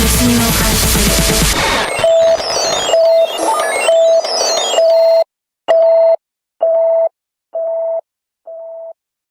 There's no price.